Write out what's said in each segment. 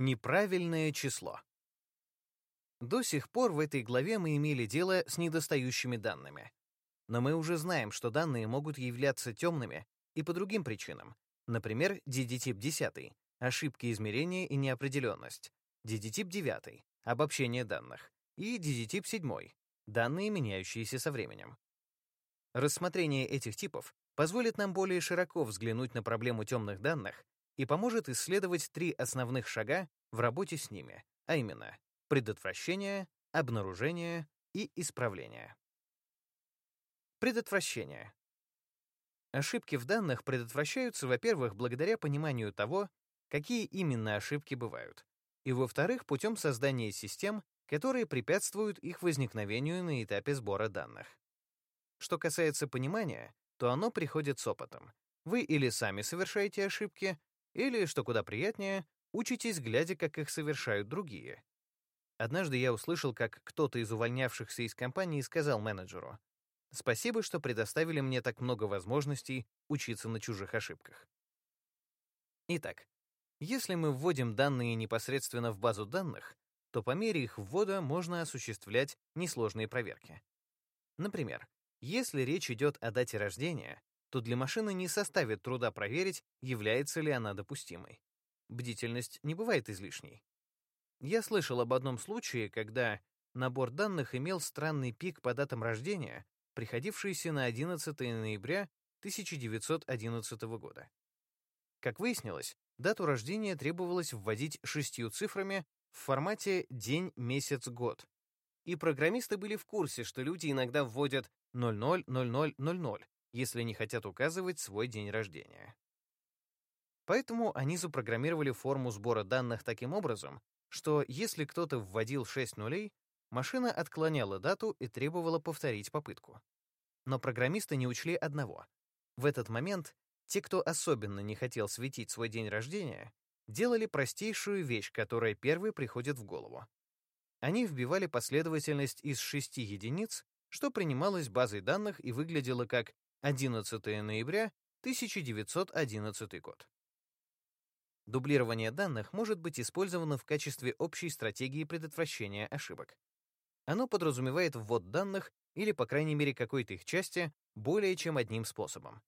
Неправильное число. До сих пор в этой главе мы имели дело с недостающими данными. Но мы уже знаем, что данные могут являться темными и по другим причинам. Например, DD-тип 10, ошибки измерения и неопределенность, DD-тип 9, обобщение данных, и DD-тип 7, данные, меняющиеся со временем. Рассмотрение этих типов позволит нам более широко взглянуть на проблему темных данных и поможет исследовать три основных шага в работе с ними, а именно предотвращение, обнаружение и исправление. Предотвращение. Ошибки в данных предотвращаются, во-первых, благодаря пониманию того, какие именно ошибки бывают, и, во-вторых, путем создания систем, которые препятствуют их возникновению на этапе сбора данных. Что касается понимания, то оно приходит с опытом. Вы или сами совершаете ошибки, или, что куда приятнее, учитесь, глядя, как их совершают другие. Однажды я услышал, как кто-то из увольнявшихся из компании сказал менеджеру, «Спасибо, что предоставили мне так много возможностей учиться на чужих ошибках». Итак, если мы вводим данные непосредственно в базу данных, то по мере их ввода можно осуществлять несложные проверки. Например, если речь идет о дате рождения, то для машины не составит труда проверить, является ли она допустимой. Бдительность не бывает излишней. Я слышал об одном случае, когда набор данных имел странный пик по датам рождения, приходившийся на 11 ноября 1911 года. Как выяснилось, дату рождения требовалось вводить шестью цифрами в формате день, месяц, год. И программисты были в курсе, что люди иногда вводят 000000, если не хотят указывать свой день рождения. Поэтому они запрограммировали форму сбора данных таким образом, что если кто-то вводил 6 нулей, машина отклоняла дату и требовала повторить попытку. Но программисты не учли одного. В этот момент те, кто особенно не хотел светить свой день рождения, делали простейшую вещь, которая первой приходит в голову. Они вбивали последовательность из шести единиц, что принималось базой данных и выглядело как 11 ноября 1911 год. Дублирование данных может быть использовано в качестве общей стратегии предотвращения ошибок. Оно подразумевает ввод данных или, по крайней мере, какой-то их части более чем одним способом.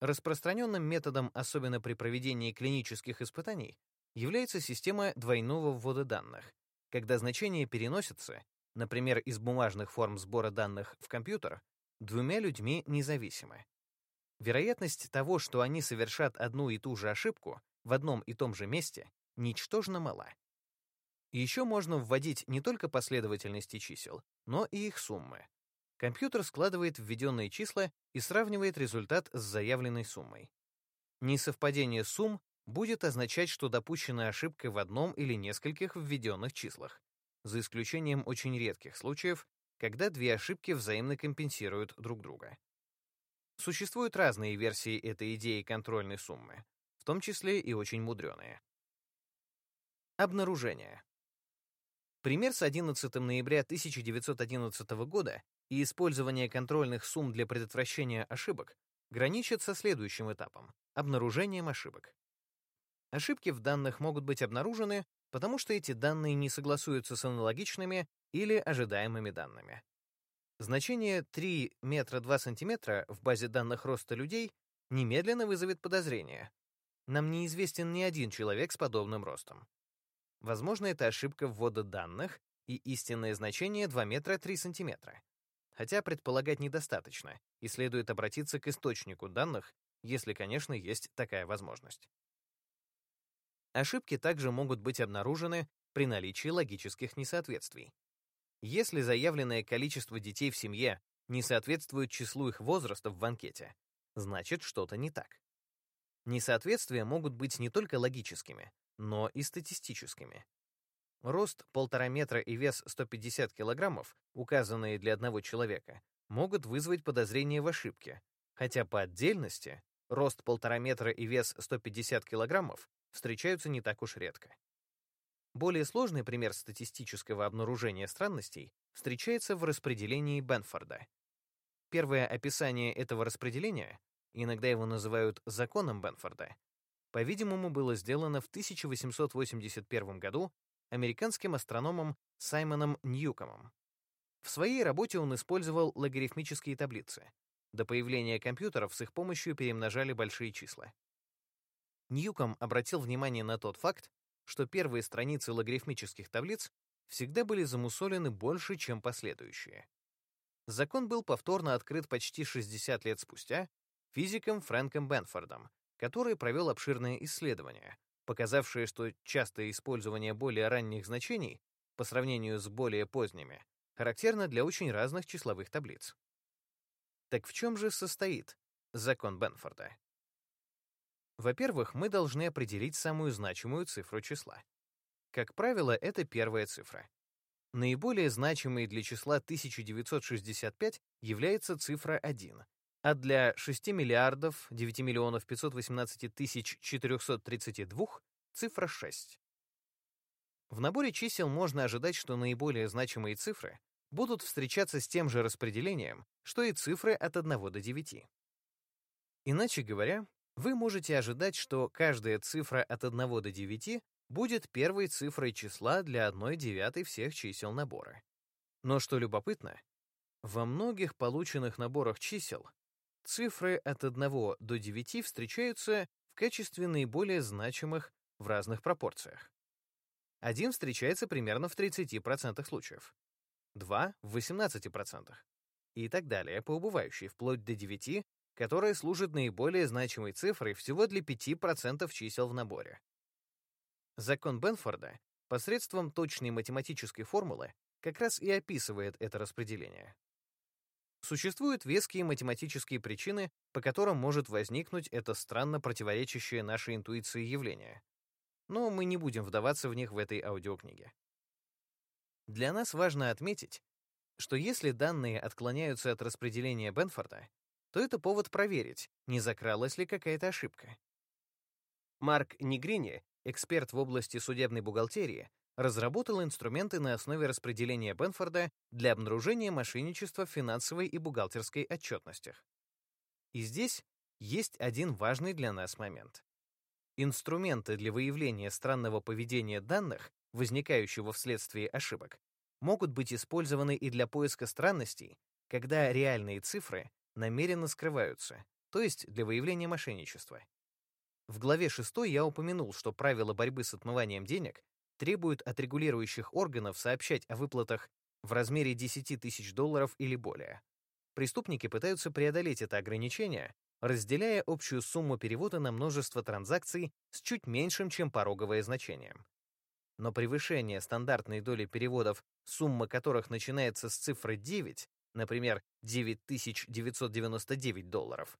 Распространенным методом, особенно при проведении клинических испытаний, является система двойного ввода данных, когда значения переносятся, например, из бумажных форм сбора данных в компьютер, двумя людьми независимо. Вероятность того, что они совершат одну и ту же ошибку в одном и том же месте, ничтожно мала. Еще можно вводить не только последовательности чисел, но и их суммы. Компьютер складывает введенные числа и сравнивает результат с заявленной суммой. Несовпадение сумм будет означать, что допущена ошибка в одном или нескольких введенных числах, за исключением очень редких случаев, когда две ошибки взаимно компенсируют друг друга. Существуют разные версии этой идеи контрольной суммы, в том числе и очень мудреные. Обнаружение. Пример с 11 ноября 1911 года и использование контрольных сумм для предотвращения ошибок граничит со следующим этапом — обнаружением ошибок. Ошибки в данных могут быть обнаружены, потому что эти данные не согласуются с аналогичными или ожидаемыми данными. Значение 3 метра 2 сантиметра в базе данных роста людей немедленно вызовет подозрение. Нам неизвестен ни один человек с подобным ростом. Возможно, это ошибка ввода данных и истинное значение 2 метра 3 сантиметра. Хотя предполагать недостаточно, и следует обратиться к источнику данных, если, конечно, есть такая возможность. Ошибки также могут быть обнаружены при наличии логических несоответствий. Если заявленное количество детей в семье не соответствует числу их возрастов в анкете, значит что-то не так. Несоответствия могут быть не только логическими, но и статистическими. Рост полтора метра и вес 150 килограммов, указанные для одного человека, могут вызвать подозрение в ошибке, хотя по отдельности рост полтора метра и вес 150 килограммов встречаются не так уж редко. Более сложный пример статистического обнаружения странностей встречается в распределении Бенфорда. Первое описание этого распределения, иногда его называют законом Бенфорда, по-видимому, было сделано в 1881 году американским астрономом Саймоном Ньюкомом. В своей работе он использовал логарифмические таблицы. До появления компьютеров с их помощью перемножали большие числа. Ньюком обратил внимание на тот факт, что первые страницы логарифмических таблиц всегда были замусолены больше, чем последующие. Закон был повторно открыт почти 60 лет спустя физиком Фрэнком Бенфордом, который провел обширное исследование, показавшее, что частое использование более ранних значений по сравнению с более поздними характерно для очень разных числовых таблиц. Так в чем же состоит закон Бенфорда? Во-первых, мы должны определить самую значимую цифру числа. Как правило, это первая цифра. Наиболее значимой для числа 1965 является цифра 1, а для 6 миллиардов 9 миллионов 518 тысяч 432 цифра 6. В наборе чисел можно ожидать, что наиболее значимые цифры будут встречаться с тем же распределением, что и цифры от 1 до 9. Иначе говоря, вы можете ожидать, что каждая цифра от 1 до 9 будет первой цифрой числа для 1 девятой всех чисел набора. Но что любопытно, во многих полученных наборах чисел цифры от 1 до 9 встречаются в качестве наиболее значимых в разных пропорциях. 1 встречается примерно в 30% случаев, 2 — в 18%, и так далее по убывающей, вплоть до 9, которая служит наиболее значимой цифрой всего для 5% чисел в наборе. Закон Бенфорда посредством точной математической формулы как раз и описывает это распределение. Существуют веские математические причины, по которым может возникнуть это странно противоречащее нашей интуиции явление. Но мы не будем вдаваться в них в этой аудиокниге. Для нас важно отметить, что если данные отклоняются от распределения Бенфорда, то это повод проверить, не закралась ли какая-то ошибка. Марк Негрини, эксперт в области судебной бухгалтерии, разработал инструменты на основе распределения Бенфорда для обнаружения мошенничества в финансовой и бухгалтерской отчетностях. И здесь есть один важный для нас момент. Инструменты для выявления странного поведения данных, возникающего вследствие ошибок, могут быть использованы и для поиска странностей, когда реальные цифры намеренно скрываются, то есть для выявления мошенничества. В главе 6 я упомянул, что правила борьбы с отмыванием денег требуют от регулирующих органов сообщать о выплатах в размере 10 тысяч долларов или более. Преступники пытаются преодолеть это ограничение, разделяя общую сумму перевода на множество транзакций с чуть меньшим, чем пороговое значение. Но превышение стандартной доли переводов, сумма которых начинается с цифры 9, например, 9999 долларов,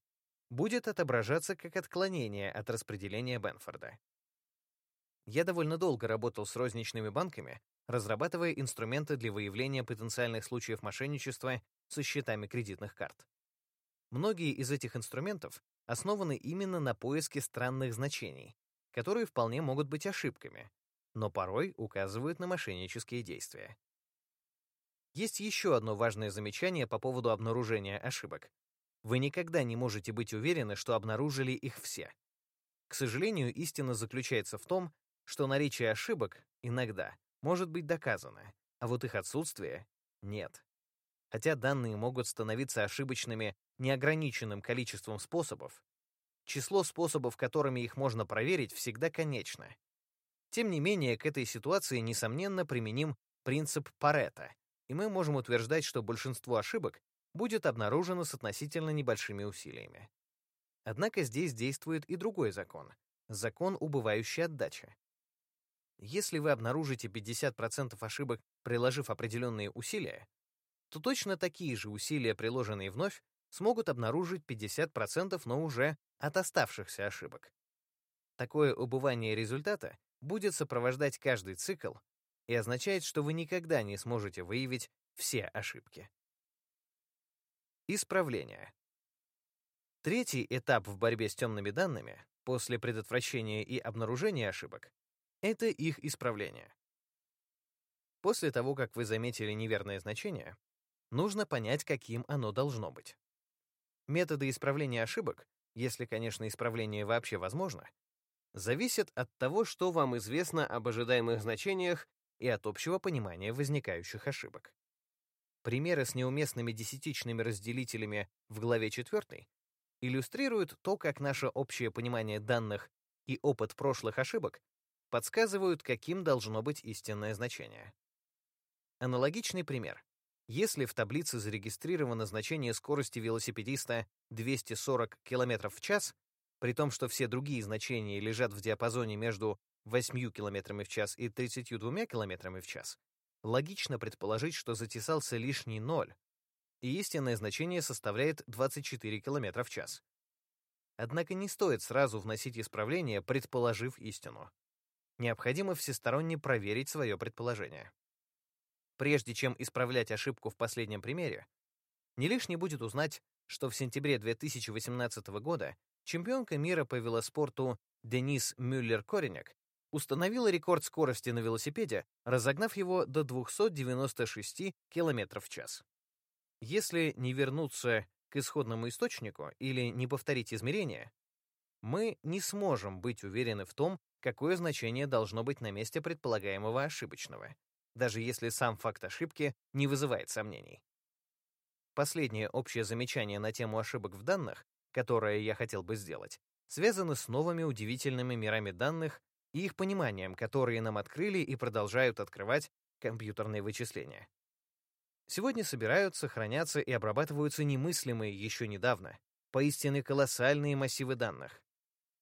будет отображаться как отклонение от распределения Бенфорда. Я довольно долго работал с розничными банками, разрабатывая инструменты для выявления потенциальных случаев мошенничества со счетами кредитных карт. Многие из этих инструментов основаны именно на поиске странных значений, которые вполне могут быть ошибками, но порой указывают на мошеннические действия. Есть еще одно важное замечание по поводу обнаружения ошибок. Вы никогда не можете быть уверены, что обнаружили их все. К сожалению, истина заключается в том, что наличие ошибок иногда может быть доказано, а вот их отсутствие — нет. Хотя данные могут становиться ошибочными неограниченным количеством способов, число способов, которыми их можно проверить, всегда конечно. Тем не менее, к этой ситуации, несомненно, применим принцип Паретта, и мы можем утверждать, что большинство ошибок будет обнаружено с относительно небольшими усилиями. Однако здесь действует и другой закон — закон убывающей отдачи. Если вы обнаружите 50% ошибок, приложив определенные усилия, то точно такие же усилия, приложенные вновь, смогут обнаружить 50%, но уже от оставшихся ошибок. Такое убывание результата будет сопровождать каждый цикл и означает, что вы никогда не сможете выявить все ошибки. Исправление. Третий этап в борьбе с темными данными после предотвращения и обнаружения ошибок — это их исправление. После того, как вы заметили неверное значение, нужно понять, каким оно должно быть. Методы исправления ошибок, если, конечно, исправление вообще возможно, зависят от того, что вам известно об ожидаемых значениях и от общего понимания возникающих ошибок. Примеры с неуместными десятичными разделителями в главе 4 иллюстрируют то, как наше общее понимание данных и опыт прошлых ошибок подсказывают, каким должно быть истинное значение. Аналогичный пример. Если в таблице зарегистрировано значение скорости велосипедиста 240 км в час, при том, что все другие значения лежат в диапазоне между 8 км в час и 32 км в час, логично предположить, что затесался лишний ноль, и истинное значение составляет 24 км в час. Однако не стоит сразу вносить исправление, предположив истину. Необходимо всесторонне проверить свое предположение. Прежде чем исправлять ошибку в последнем примере, не лишне будет узнать, что в сентябре 2018 года чемпионка мира по велоспорту Денис Мюллер-Кореняк установила рекорд скорости на велосипеде, разогнав его до 296 км в час. Если не вернуться к исходному источнику или не повторить измерения, мы не сможем быть уверены в том, какое значение должно быть на месте предполагаемого ошибочного, даже если сам факт ошибки не вызывает сомнений. Последнее общее замечание на тему ошибок в данных, которое я хотел бы сделать, связано с новыми удивительными мирами данных и их пониманием, которые нам открыли и продолжают открывать компьютерные вычисления. Сегодня собираются, хранятся и обрабатываются немыслимые еще недавно, поистине колоссальные массивы данных.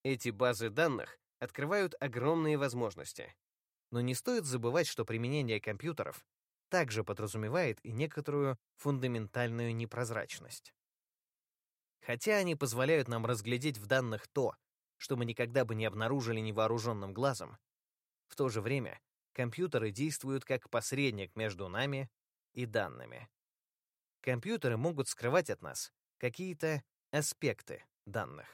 Эти базы данных открывают огромные возможности. Но не стоит забывать, что применение компьютеров также подразумевает и некоторую фундаментальную непрозрачность. Хотя они позволяют нам разглядеть в данных то, что мы никогда бы не обнаружили невооруженным глазом, в то же время компьютеры действуют как посредник между нами и данными. Компьютеры могут скрывать от нас какие-то аспекты данных.